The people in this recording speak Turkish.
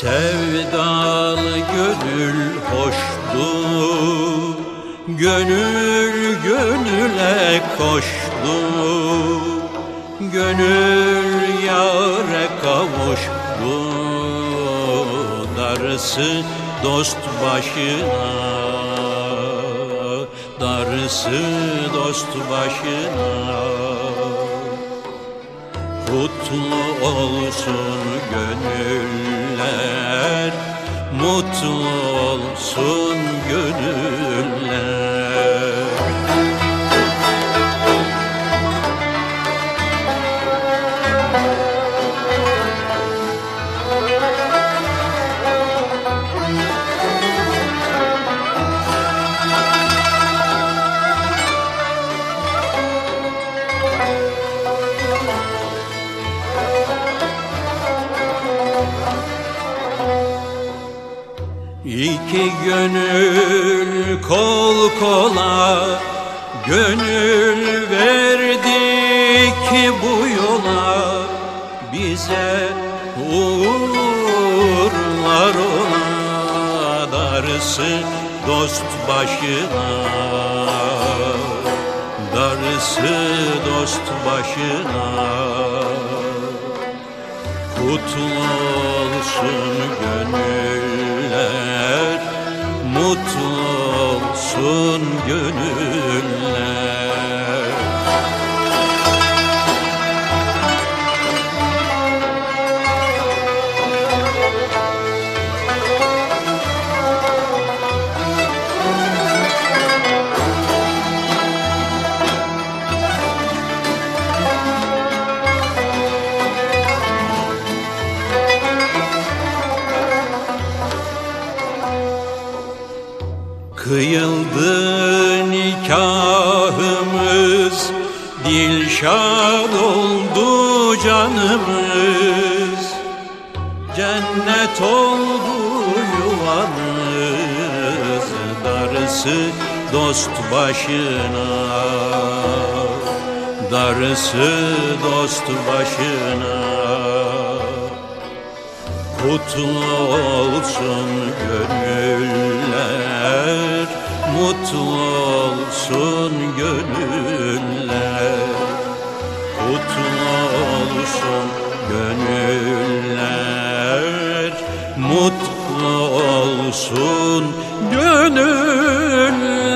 Sevdalı gönül hoştu Gönül gönüle koştu. Gönül yâre kavuştu Darısı dost başına. Darısı dost başına Mutlu olsun gönüller Mutlu olsun gönüller İki gönül kol kola Gönül verdik bu yola. Bize uğurlar ola Darısı dost başına. Darısı dost başına. Kutlu olsun Mutlu olsun gönüller Kıyıldı nikahımız Dilşad oldu canımız. Cennet oldu yuvamız Darısı dost başına. Darısı dost başına. Kutlu olsun gönüller Mutlu olsun gönüller. Kutlu olsun gönüller. Mutlu olsun gönüller